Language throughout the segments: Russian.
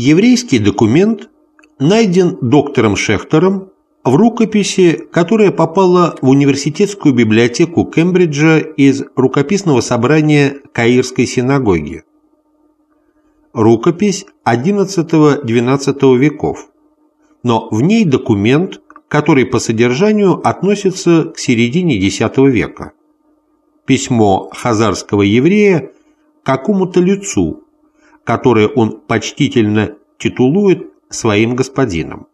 Еврейский документ найден доктором Шехтером в рукописи, которая попала в университетскую библиотеку Кембриджа из рукописного собрания Каирской синагоги. Рукопись XI-XII веков, но в ней документ, который по содержанию относится к середине X века. Письмо хазарского еврея какому-то лицу, которое он почтительно титулует своим господином.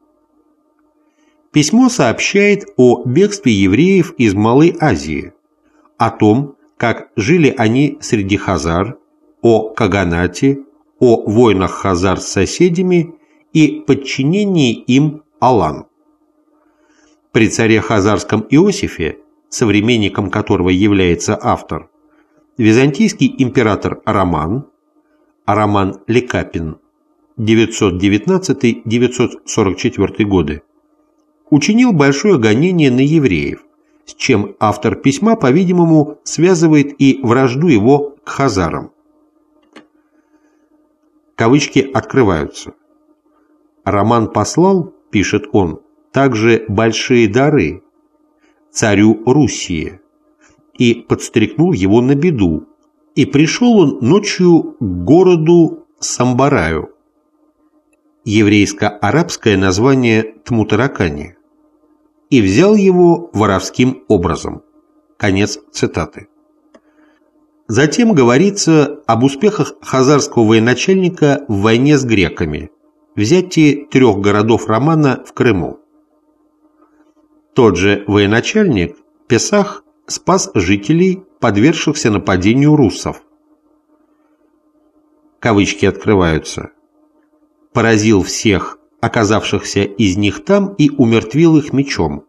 Письмо сообщает о бегстве евреев из Малой Азии, о том, как жили они среди хазар, о Каганате, о войнах хазар с соседями и подчинении им Алан. При царе Хазарском Иосифе, современником которого является автор, византийский император Роман, Роман Лекапин, 919-944 годы, учинил большое гонение на евреев, с чем автор письма, по-видимому, связывает и вражду его к хазарам. Кавычки открываются. Роман послал, пишет он, также большие дары царю Руссии и подстрекнул его на беду, и пришел он ночью к городу Самбараю, еврейско-арабское название Тмутаракани, и взял его воровским образом. Конец цитаты. Затем говорится об успехах хазарского военачальника в войне с греками, взятии трех городов Романа в Крыму. Тот же военачальник, Песах, спас жителей, подвергшихся нападению руссов. Кавычки открываются поразил всех оказавшихся из них там и умертвил их мечом.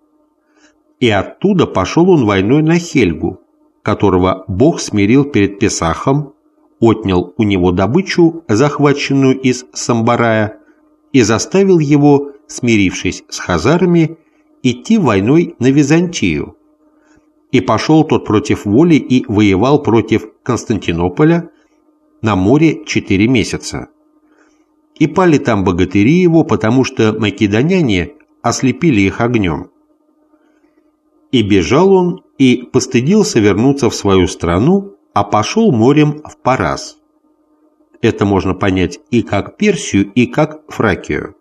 И оттуда пошел он войной на Хельгу, которого Бог смирил перед Песахом, отнял у него добычу, захваченную из Самбарая, и заставил его, смирившись с хазарами, идти войной на Византию. И пошел тот против воли и воевал против Константинополя на море четыре месяца и пали там богатыри его, потому что македоняне ослепили их огнем. И бежал он, и постыдился вернуться в свою страну, а пошел морем в Парас. Это можно понять и как Персию, и как Фракию.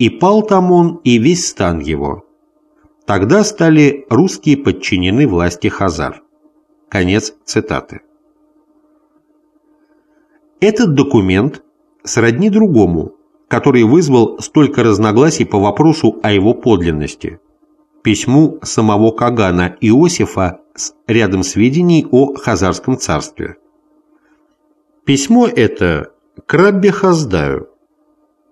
И пал там он, и весь стан его. Тогда стали русские подчинены власти Хазар. Конец цитаты. Этот документ сродни другому, который вызвал столько разногласий по вопросу о его подлинности – письму самого Кагана Иосифа с рядом сведений о Хазарском царстве. Письмо это к Раббе Хаздаю.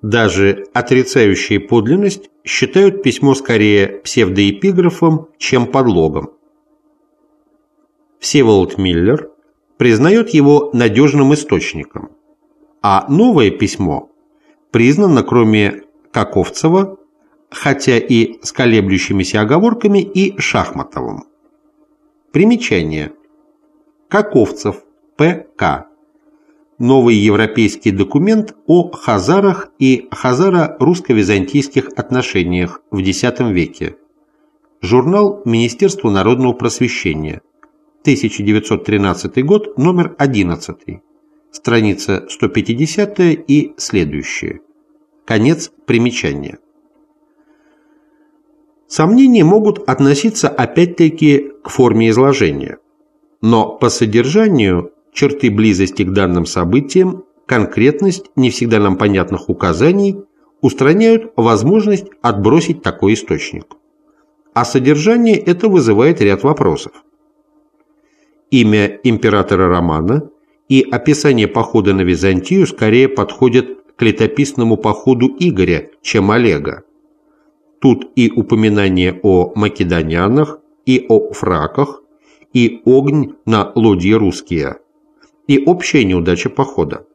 Даже отрицающие подлинность считают письмо скорее псевдоэпиграфом, чем подлогом. Всеволод Миллер признает его надежным источником – а новое письмо признано, кроме Каковцева, хотя и с колеблющимися оговорками, и Шахматовым. Примечание. Каковцев, П.К. Новый европейский документ о хазарах и хазаро-русско-византийских отношениях в X веке. Журнал Министерства народного просвещения. 1913 год, номер 11 страница 150 и следующие. Конец примечания. Сомнения могут относиться опять-таки к форме изложения, но по содержанию черты близости к данным событиям, конкретность не всегда нам понятных указаний устраняют возможность отбросить такой источник. А содержание это вызывает ряд вопросов. Имя императора Романа – и описание похода на Византию скорее подходит к летописному походу Игоря, чем Олега. Тут и упоминание о македонянах, и о фраках, и огонь на лодье русские, и общая неудача похода.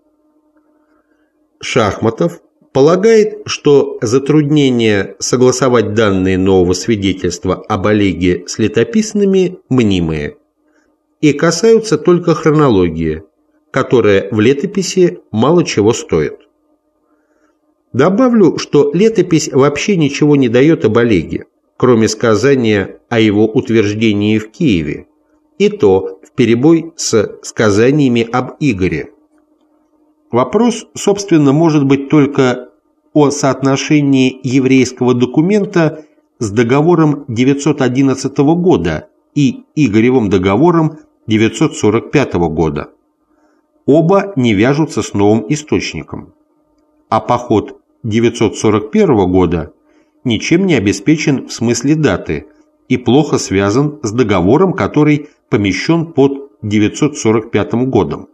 Шахматов полагает, что затруднение согласовать данные нового свидетельства об Олеге с летописными мнимые и касаются только хронологии – которая в летописи мало чего стоит. Добавлю, что летопись вообще ничего не дает об Олеге, кроме сказания о его утверждении в Киеве, и то в перебой с сказаниями об Игоре. Вопрос, собственно, может быть только о соотношении еврейского документа с договором 911 года и Игоревым договором 945 года. Оба не вяжутся с новым источником. А поход 941 года ничем не обеспечен в смысле даты и плохо связан с договором, который помещен под 945 годом.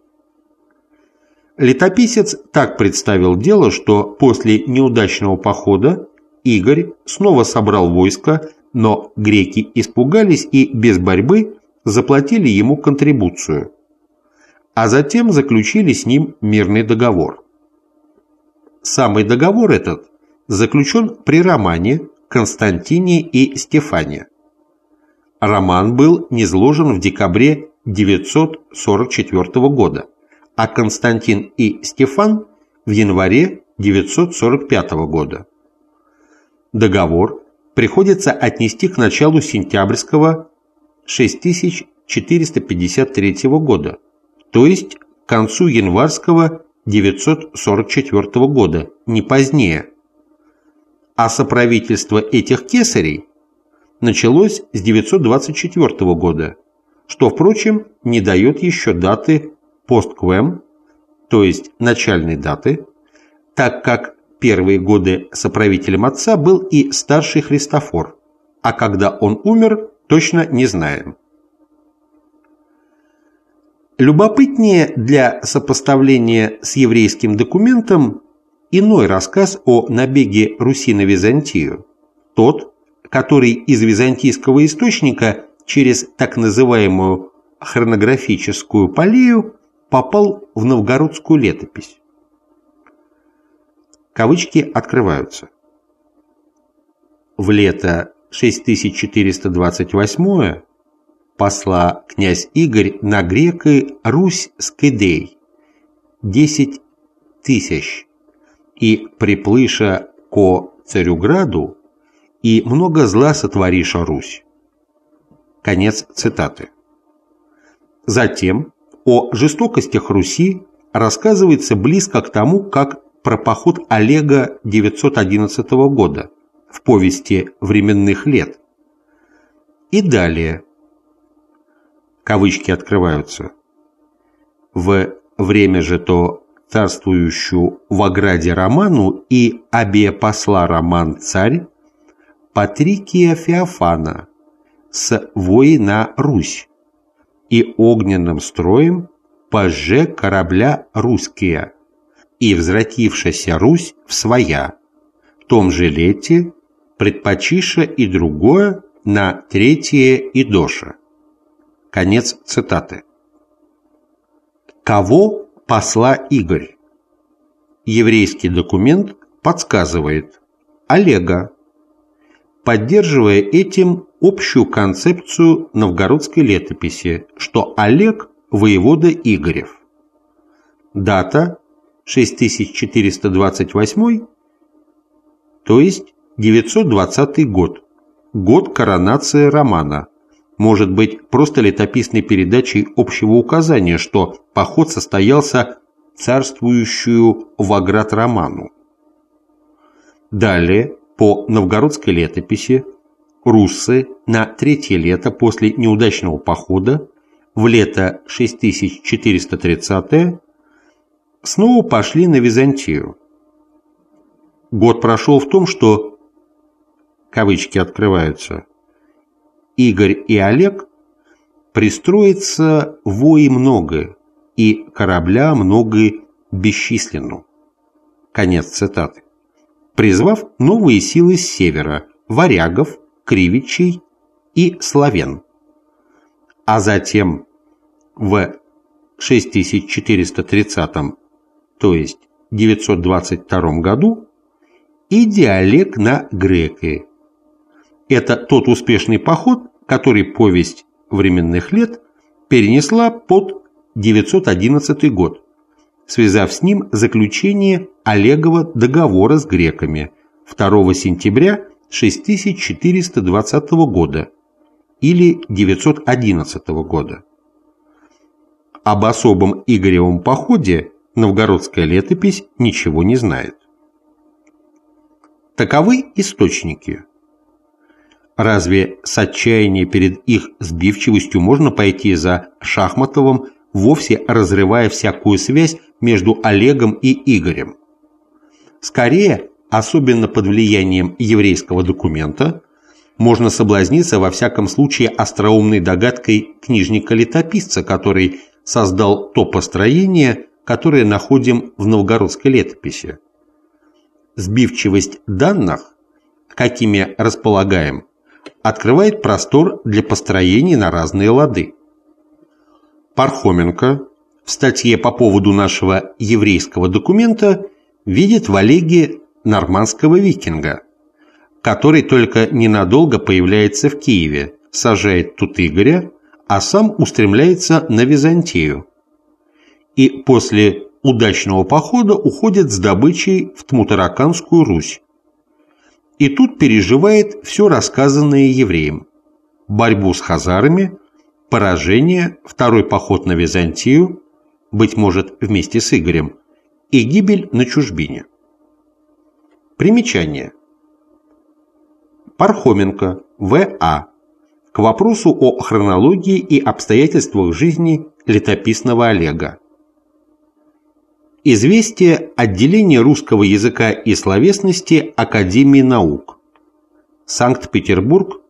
Летописец так представил дело, что после неудачного похода Игорь снова собрал войско, но греки испугались и без борьбы заплатили ему контрибуцию, а затем заключили с ним мирный договор. Самый договор этот заключен при романе Константине и Стефане. Роман был низложен в декабре 944 года, а Константин и Стефан в январе 945 года. Договор приходится отнести к началу сентябрьского 6453 года, то есть к концу январского 944 года, не позднее. А соправительство этих кесарей началось с 924 года, что, впрочем, не дает еще даты постквем, то есть начальной даты, так как первые годы соправителем отца был и старший Христофор, а когда он умер, точно не знаем. Любопытнее для сопоставления с еврейским документом иной рассказ о набеге Руси на Византию, тот, который из византийского источника через так называемую хронографическую полею попал в новгородскую летопись. Кавычки открываются. В лето 6428 посла князь Игорь на греки Русь скидей 10 тысяч и приплыша ко Царюграду и много зла сотвориша Русь. Конец цитаты. Затем о жестокостях Руси рассказывается близко к тому, как про поход Олега 911 года в повести «Временных лет». И далее. Кавычки открываются. В время же то царствующую в ограде Роману и обе посла Роман царь Патрикия Феофана с воина Русь и огненным строем поже корабля русские и возвратившаяся Русь в своя, в том же лете предпочиша и другое на третье и доша. Конец цитаты. Кого посла Игорь? Еврейский документ подсказывает Олега, поддерживая этим общую концепцию новгородской летописи, что Олег – воевода Игорев. Дата 6428, то есть 920 год, год коронации Романа, может быть просто летописной передачей общего указания, что поход состоялся царствующую в Аград Роману. Далее, по новгородской летописи, руссы на третье лето после неудачного похода в лето 6430 снова пошли на Византию. Год прошел в том, что, кавычки открываются, Игорь и Олег пристроится вои много, и корабля много бесчисленно. Конец цитаты. Призвав новые силы с севера, варягов, кривичей и славян. А затем в 6430 то есть 922 году, и диалект на греки. Это тот успешный поход, который повесть временных лет перенесла под 911 год связав с ним заключение Олегова договора с греками 2 сентября 6420 года или 911 года. Об особом Игоревом походе новгородская летопись ничего не знает. Таковы источники. Разве с отчаяния перед их сбивчивостью можно пойти за Шахматовым, вовсе разрывая всякую связь между Олегом и Игорем? Скорее, особенно под влиянием еврейского документа, можно соблазниться во всяком случае остроумной догадкой книжника-летописца, который создал то построение, которое находим в новгородской летописи. Сбивчивость данных, какими располагаем, открывает простор для построений на разные лады. Пархоменко в статье по поводу нашего еврейского документа видит в Олеге нормандского викинга, который только ненадолго появляется в Киеве, сажает тут Игоря, а сам устремляется на Византию. И после удачного похода уходит с добычей в Тмутараканскую Русь. И тут переживает все рассказанное евреям. Борьбу с хазарами, поражение, второй поход на Византию, быть может, вместе с Игорем, и гибель на чужбине. Примечание. Пархоменко, В.А. К вопросу о хронологии и обстоятельствах жизни летописного Олега. Известие отделения русского языка и словесности Академии наук. Санкт-Петербург,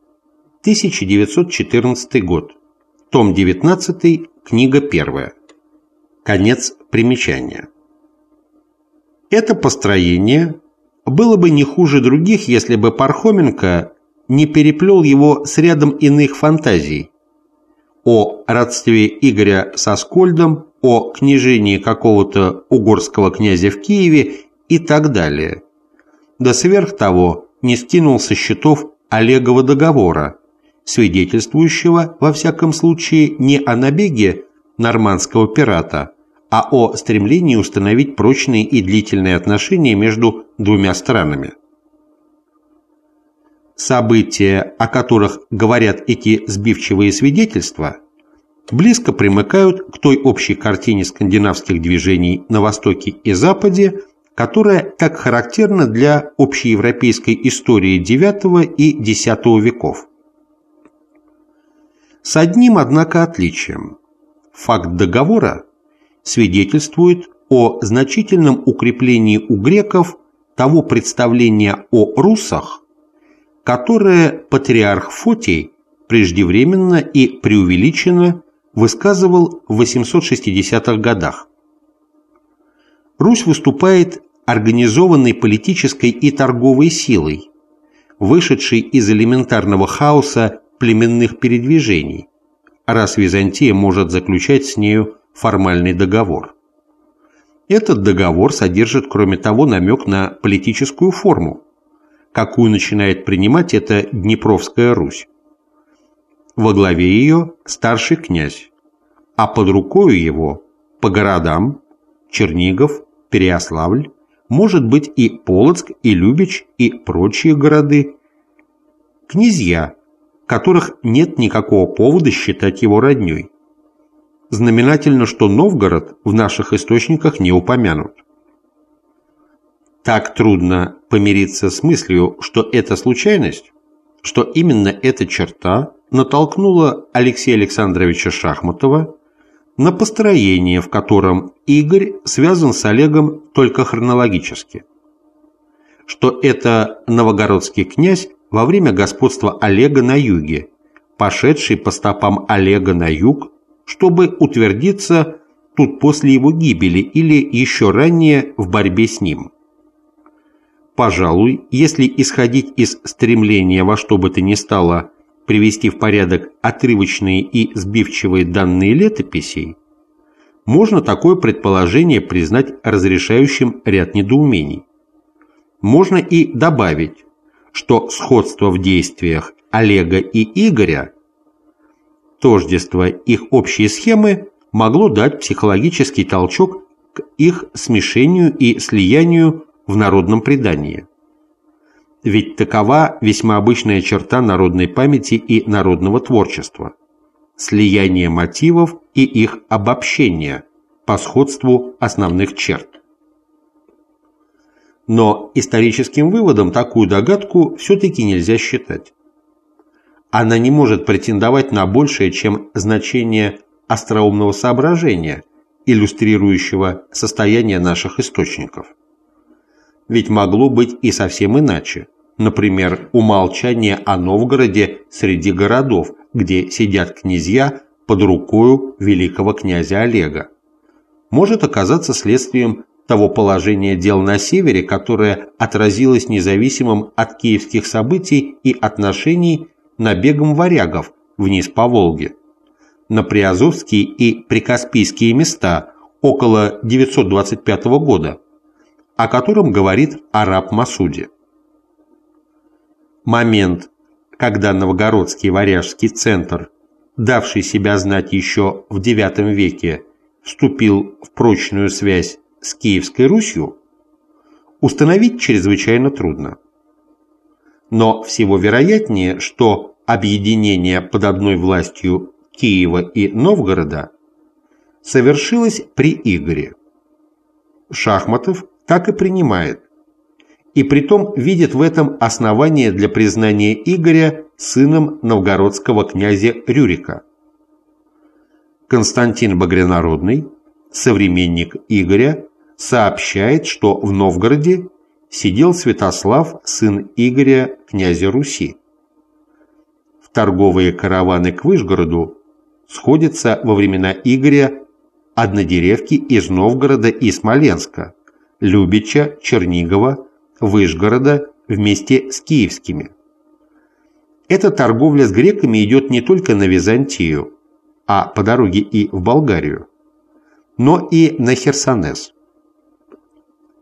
1914 год. Том 19, книга 1. Конец примечания. Это построение было бы не хуже других, если бы Пархоменко не переплел его с рядом иных фантазий о родстве Игоря со Скольдом, о княжении какого-то угорского князя в Киеве и так далее. Да сверх того не скинул со счетов Олегова договора, свидетельствующего, во всяком случае, не о набеге нормандского пирата, а о стремлении установить прочные и длительные отношения между двумя странами. События, о которых говорят эти сбивчивые свидетельства, близко примыкают к той общей картине скандинавских движений на Востоке и Западе, которая так характерна для общеевропейской истории IX и X веков. С одним, однако, отличием. Факт договора свидетельствует о значительном укреплении у греков того представления о русах, которое патриарх Фотий преждевременно и преувеличенно высказывал в 860-х годах. Русь выступает организованной политической и торговой силой, вышедшей из элементарного хаоса племенных передвижений, раз Византия может заключать с нею формальный договор. Этот договор содержит, кроме того, намек на политическую форму, какую начинает принимать эта Днепровская Русь. Во главе ее старший князь, а под рукою его по городам Чернигов, Переяславль, может быть и Полоцк, и Любич, и прочие города, князья, которых нет никакого повода считать его родней. Знаменательно, что Новгород в наших источниках не упомянут. Так трудно помириться с мыслью, что это случайность, что именно эта черта натолкнула Алексея Александровича Шахматова на построение, в котором Игорь связан с Олегом только хронологически. Что это новогородский князь во время господства Олега на юге, пошедший по стопам Олега на юг, чтобы утвердиться тут после его гибели или еще ранее в борьбе с ним. Пожалуй, если исходить из стремления во что бы то ни стало привести в порядок отрывочные и сбивчивые данные летописей, можно такое предположение признать разрешающим ряд недоумений. Можно и добавить, что сходство в действиях Олега и Игоря, тождество их общей схемы могло дать психологический толчок к их смешению и слиянию в народном предании. Ведь такова весьма обычная черта народной памяти и народного творчества – слияние мотивов и их обобщение по сходству основных черт. Но историческим выводом такую догадку все-таки нельзя считать. Она не может претендовать на большее, чем значение остроумного соображения, иллюстрирующего состояние наших источников. Ведь могло быть и совсем иначе. Например, умолчание о Новгороде среди городов, где сидят князья под рукою великого князя Олега. Может оказаться следствием того положения дел на севере, которое отразилось независимым от киевских событий и отношений набегом варягов вниз по Волге на Приазовские и Прикаспийские места около 925 года, о котором говорит араб Масуди. Момент, когда новгородский варяжский центр, давший себя знать еще в IX веке, вступил в прочную связь с Киевской Русью, установить чрезвычайно трудно. Но всего вероятнее, что объединение под одной властью Киева и Новгорода совершилось при Игоре. Шахматов так и принимает, и притом видит в этом основание для признания Игоря сыном новгородского князя Рюрика. Константин Багрянародный, современник Игоря, сообщает, что в Новгороде сидел Святослав, сын Игоря, князя Руси. В торговые караваны к Вышгороду сходятся во времена Игоря однодеревки из Новгорода и Смоленска, Любича, Чернигова, Выжгорода вместе с киевскими. Эта торговля с греками идет не только на Византию, а по дороге и в Болгарию, но и на Херсонес.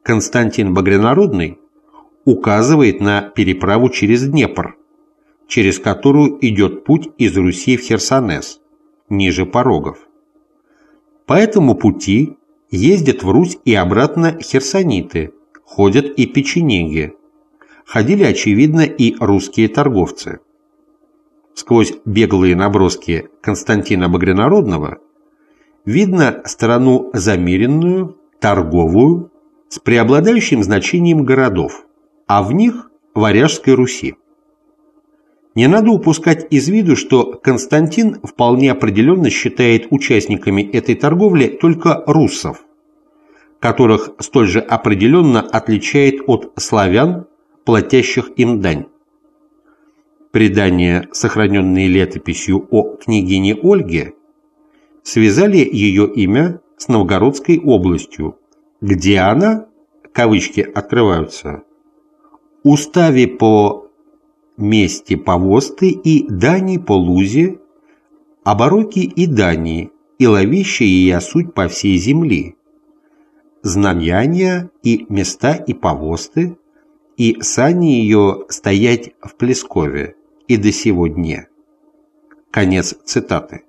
Константин Багрянародный указывает на переправу через Днепр, через которую идет путь из Руси в Херсонес, ниже порогов. По этому пути ездят в Русь и обратно херсониты, ходят и печенеги. Ходили, очевидно, и русские торговцы. Сквозь беглые наброски Константина Багрянародного видно страну замеренную, торговую, с преобладающим значением городов, а в них – Варяжской Руси. Не надо упускать из виду, что Константин вполне определенно считает участниками этой торговли только руссов, которых столь же определенно отличает от славян, платящих им дань. Предания, сохраненные летописью о княгине Ольге, связали ее имя с Новгородской областью, где она, кавычки открываются, уставе по месте повосты и дани по лузе, обороки и дани, и ловища ее суть по всей земли, знамяния и места и повосты, и сани ее стоять в Плескове и до сего дня. Конец цитаты.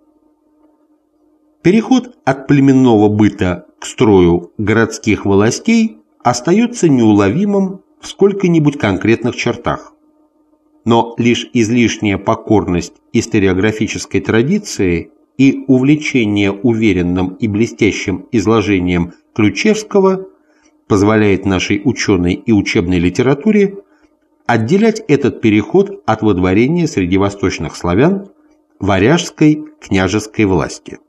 Переход от племенного быта к строю городских властей остается неуловимым в сколько-нибудь конкретных чертах. Но лишь излишняя покорность историографической традиции и увлечение уверенным и блестящим изложением Ключевского позволяет нашей ученой и учебной литературе отделять этот переход от водворения среди восточных славян варяжской княжеской власти.